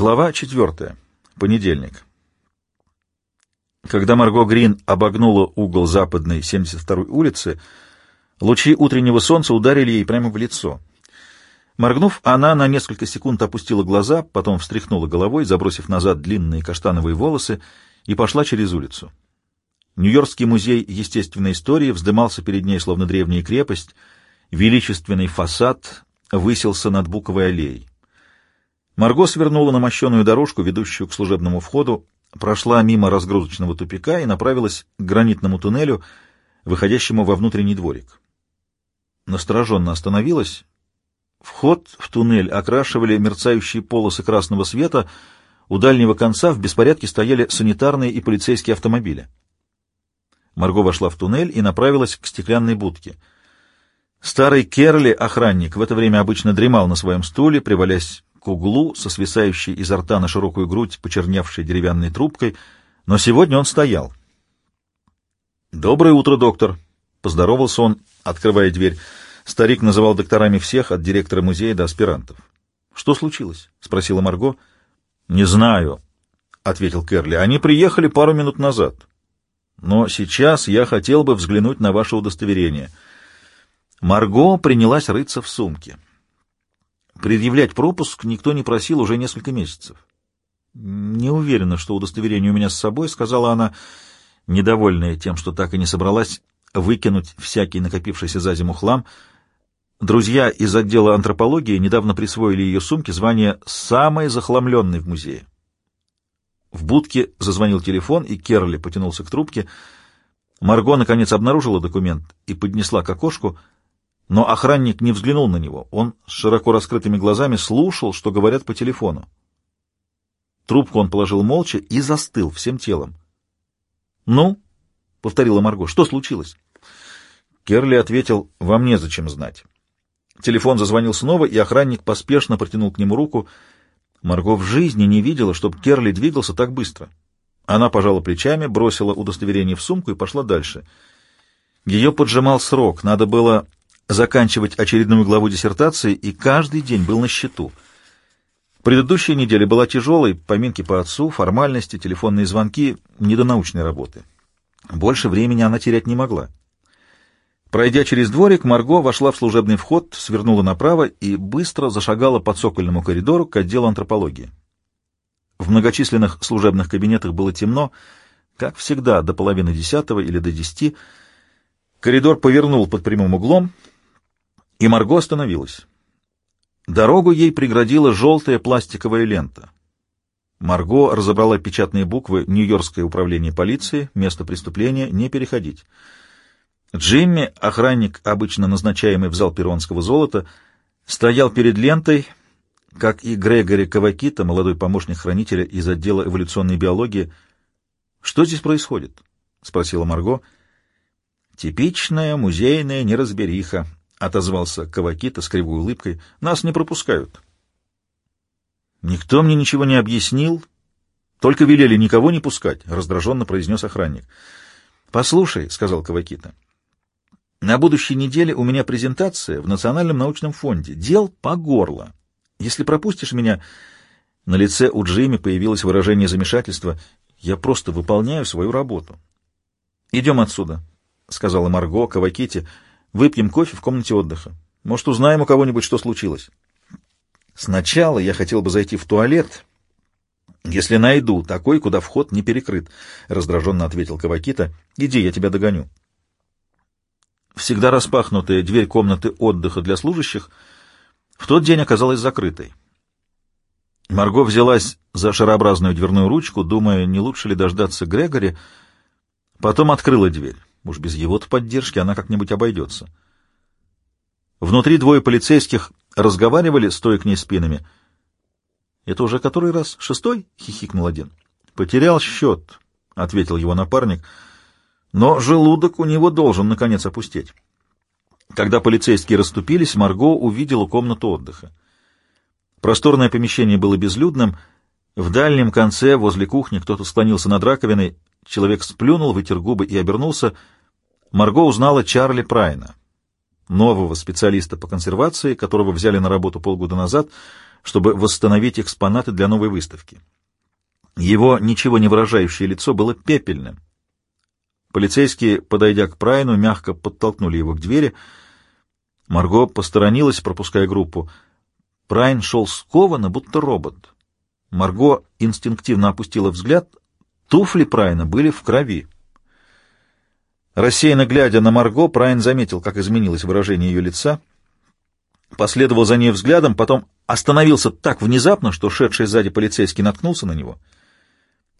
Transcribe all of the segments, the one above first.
Глава четвертая. Понедельник. Когда Марго Грин обогнула угол западной 72-й улицы, лучи утреннего солнца ударили ей прямо в лицо. Моргнув, она на несколько секунд опустила глаза, потом встряхнула головой, забросив назад длинные каштановые волосы, и пошла через улицу. Нью-Йоркский музей естественной истории вздымался перед ней, словно древняя крепость, величественный фасад высился над Буковой аллеей. Марго свернула на мощеную дорожку, ведущую к служебному входу, прошла мимо разгрузочного тупика и направилась к гранитному туннелю, выходящему во внутренний дворик. Настороженно остановилась. Вход в туннель окрашивали мерцающие полосы красного света, у дальнего конца в беспорядке стояли санитарные и полицейские автомобили. Марго вошла в туннель и направилась к стеклянной будке. Старый Керли, охранник, в это время обычно дремал на своем стуле, привалясь углу со свисающей изо рта на широкую грудь, почерневшей деревянной трубкой, но сегодня он стоял. «Доброе утро, доктор!» — поздоровался он, открывая дверь. Старик называл докторами всех, от директора музея до аспирантов. «Что случилось?» — спросила Марго. «Не знаю», — ответил Керли. «Они приехали пару минут назад. Но сейчас я хотел бы взглянуть на ваше удостоверение». Марго принялась рыться в сумке. Предъявлять пропуск никто не просил уже несколько месяцев. «Не уверена, что удостоверение у меня с собой», — сказала она, недовольная тем, что так и не собралась выкинуть всякий накопившийся за зиму хлам. Друзья из отдела антропологии недавно присвоили ее сумке звание «самой захламленной в музее». В будке зазвонил телефон, и Керли потянулся к трубке. Марго, наконец, обнаружила документ и поднесла к окошку — но охранник не взглянул на него. Он с широко раскрытыми глазами слушал, что говорят по телефону. Трубку он положил молча и застыл всем телом. «Ну?» — повторила Марго. «Что случилось?» Керли ответил, «Вам незачем знать». Телефон зазвонил снова, и охранник поспешно протянул к нему руку. Марго в жизни не видела, чтобы Керли двигался так быстро. Она пожала плечами, бросила удостоверение в сумку и пошла дальше. Ее поджимал срок, надо было заканчивать очередную главу диссертации, и каждый день был на счету. Предыдущая неделя была тяжелой, поминки по отцу, формальности, телефонные звонки, не до научной работы. Больше времени она терять не могла. Пройдя через дворик, Марго вошла в служебный вход, свернула направо и быстро зашагала по цокольному коридору к отделу антропологии. В многочисленных служебных кабинетах было темно, как всегда, до половины десятого или до десяти. Коридор повернул под прямым углом — и Марго остановилась. Дорогу ей преградила желтая пластиковая лента. Марго разобрала печатные буквы «Нью-Йоркское управление полиции», место преступления, не переходить. Джимми, охранник, обычно назначаемый в зал перуанского золота, стоял перед лентой, как и Грегори Кавакита, молодой помощник хранителя из отдела эволюционной биологии. «Что здесь происходит?» — спросила Марго. «Типичная музейная неразбериха», — отозвался Кавакита с кривой улыбкой. — Нас не пропускают. — Никто мне ничего не объяснил, только велели никого не пускать, — раздраженно произнес охранник. — Послушай, — сказал Кавакита, — на будущей неделе у меня презентация в Национальном научном фонде. Дел по горло. Если пропустишь меня... На лице у Джимми появилось выражение замешательства. Я просто выполняю свою работу. — Идем отсюда, — сказала Марго Каваките, — Выпьем кофе в комнате отдыха. Может, узнаем у кого-нибудь, что случилось. Сначала я хотел бы зайти в туалет, если найду такой, куда вход не перекрыт, — раздраженно ответил Кавакита. — Иди, я тебя догоню. Всегда распахнутая дверь комнаты отдыха для служащих в тот день оказалась закрытой. Марго взялась за шарообразную дверную ручку, думая, не лучше ли дождаться Грегори, потом открыла дверь. Уж без его-то поддержки она как-нибудь обойдется. Внутри двое полицейских разговаривали, стоя к ней спинами. — Это уже который раз? Шестой? — хихикнул один. — Потерял счет, — ответил его напарник. — Но желудок у него должен, наконец, опустить. Когда полицейские расступились, Марго увидела комнату отдыха. Просторное помещение было безлюдным. В дальнем конце, возле кухни, кто-то склонился над раковиной, Человек сплюнул, вытер губы и обернулся. Марго узнала Чарли Прайна, нового специалиста по консервации, которого взяли на работу полгода назад. чтобы восстановить экспонаты для новой выставки. Его ничего не выражающее лицо было пепельным. Полицейские, подойдя к Прайну, мягко подтолкнули его к двери. Марго посторонилась, пропуская группу. Прайн шел скованно, будто робот. Марго инстинктивно опустила взгляд. Туфли Прайна были в крови. Рассеянно глядя на Марго, Прайн заметил, как изменилось выражение ее лица. Последовал за ней взглядом, потом остановился так внезапно, что шедший сзади полицейский наткнулся на него.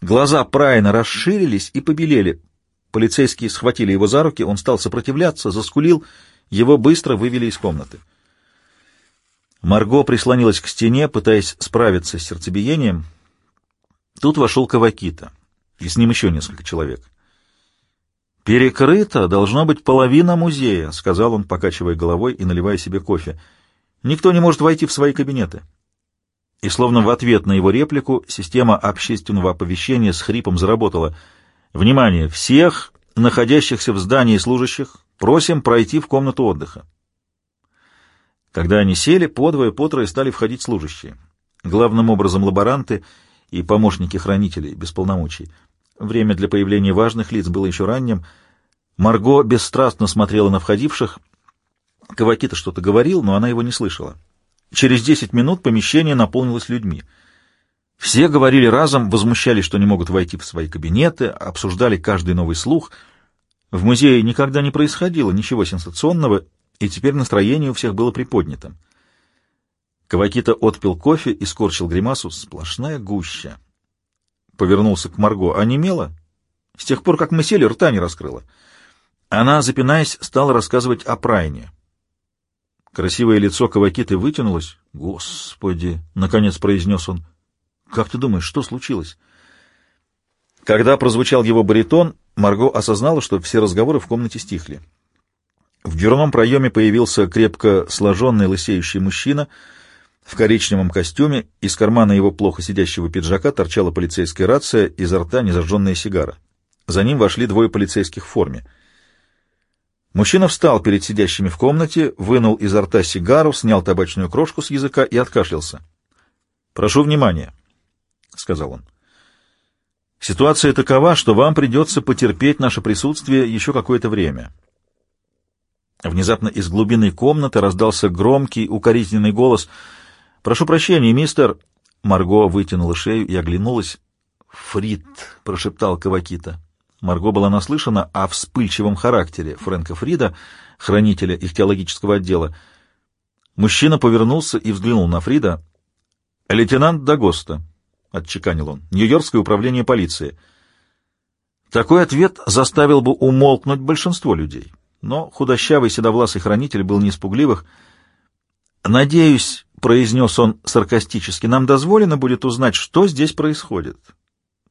Глаза Прайна расширились и побелели. Полицейские схватили его за руки, он стал сопротивляться, заскулил, его быстро вывели из комнаты. Марго прислонилась к стене, пытаясь справиться с сердцебиением. Тут вошел Кавакита, и с ним еще несколько человек. «Перекрыто должно быть половина музея», — сказал он, покачивая головой и наливая себе кофе. «Никто не может войти в свои кабинеты». И словно в ответ на его реплику система общественного оповещения с хрипом заработала. «Внимание! Всех находящихся в здании служащих просим пройти в комнату отдыха». Когда они сели, подвое, потрое стали входить служащие. Главным образом лаборанты и помощники хранителей без полномочий. Время для появления важных лиц было еще ранним. Марго бесстрастно смотрела на входивших. Кавакита что-то говорил, но она его не слышала. Через десять минут помещение наполнилось людьми. Все говорили разом, возмущались, что не могут войти в свои кабинеты, обсуждали каждый новый слух. В музее никогда не происходило ничего сенсационного, и теперь настроение у всех было приподнятым. Кавакита отпил кофе и скорчил гримасу. Сплошная гуща. Повернулся к Марго. А немела? С тех пор, как мы сели, рта не раскрыла. Она, запинаясь, стала рассказывать о Прайне. Красивое лицо Кавакиты вытянулось. «Господи!» — наконец произнес он. «Как ты думаешь, что случилось?» Когда прозвучал его баритон, Марго осознала, что все разговоры в комнате стихли. В дверном проеме появился крепко сложенный лысеющий мужчина в коричневом костюме, из кармана его плохо сидящего пиджака торчала полицейская рация, изо рта незажженная сигара. За ним вошли двое полицейских в форме. Мужчина встал перед сидящими в комнате, вынул изо рта сигару, снял табачную крошку с языка и откашлялся. «Прошу внимания», — сказал он. «Ситуация такова, что вам придется потерпеть наше присутствие еще какое-то время». Внезапно из глубины комнаты раздался громкий, укоризненный голос. «Прошу прощения, мистер...» Марго вытянула шею и оглянулась. «Фрид», — прошептал Кавакита. Марго была наслышана о вспыльчивом характере Фрэнка Фрида, хранителя их теологического отдела. Мужчина повернулся и взглянул на Фрида. «Лейтенант Дагоста», — отчеканил он, — «Нью-Йоркское управление полиции». Такой ответ заставил бы умолкнуть большинство людей. Но худощавый седовласый хранитель был не испугливых. «Надеюсь», — произнес он саркастически, — «нам дозволено будет узнать, что здесь происходит.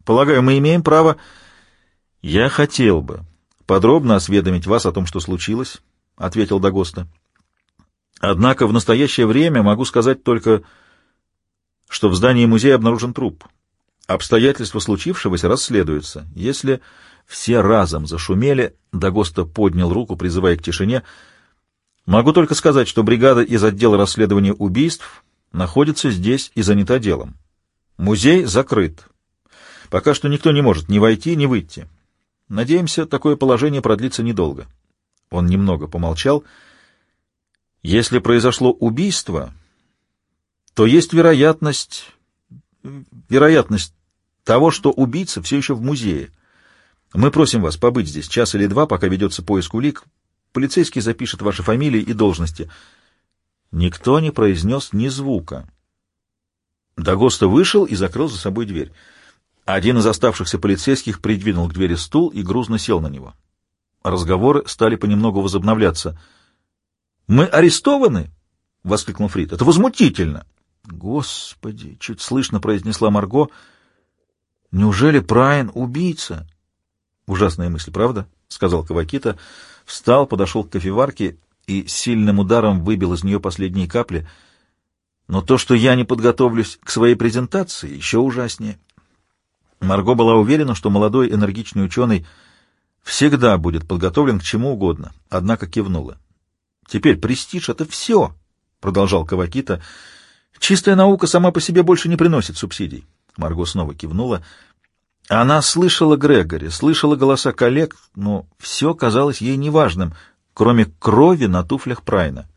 Полагаю, мы имеем право...» «Я хотел бы подробно осведомить вас о том, что случилось», — ответил Дагоста. «Однако в настоящее время могу сказать только, что в здании музея обнаружен труп. Обстоятельства случившегося расследуются. Если все разом зашумели, Дагоста поднял руку, призывая к тишине. Могу только сказать, что бригада из отдела расследования убийств находится здесь и занята делом. Музей закрыт. Пока что никто не может ни войти, ни выйти. Надеемся, такое положение продлится недолго. Он немного помолчал. Если произошло убийство, то есть вероятность... вероятность того, что убийца все еще в музее. Мы просим вас побыть здесь час или два, пока ведется поиск улик. Полицейский запишет ваши фамилии и должности. Никто не произнес ни звука. Дагоста вышел и закрыл за собой дверь. Один из оставшихся полицейских придвинул к двери стул и грузно сел на него. Разговоры стали понемногу возобновляться. «Мы арестованы?» — воскликнул Фрид. «Это возмутительно!» «Господи!» — чуть слышно произнесла Марго. «Неужели Прайн убийца?» Ужасная мысль, правда? — сказал Кавакита. Встал, подошел к кофеварке и сильным ударом выбил из нее последние капли. Но то, что я не подготовлюсь к своей презентации, еще ужаснее. Марго была уверена, что молодой энергичный ученый всегда будет подготовлен к чему угодно, однако кивнула. «Теперь престиж — это все», — продолжал Кавакита. Чистая наука сама по себе больше не приносит субсидий. Марго снова кивнула. Она слышала Грегори, слышала голоса коллег, но все казалось ей неважным, кроме крови на туфлях Прайна.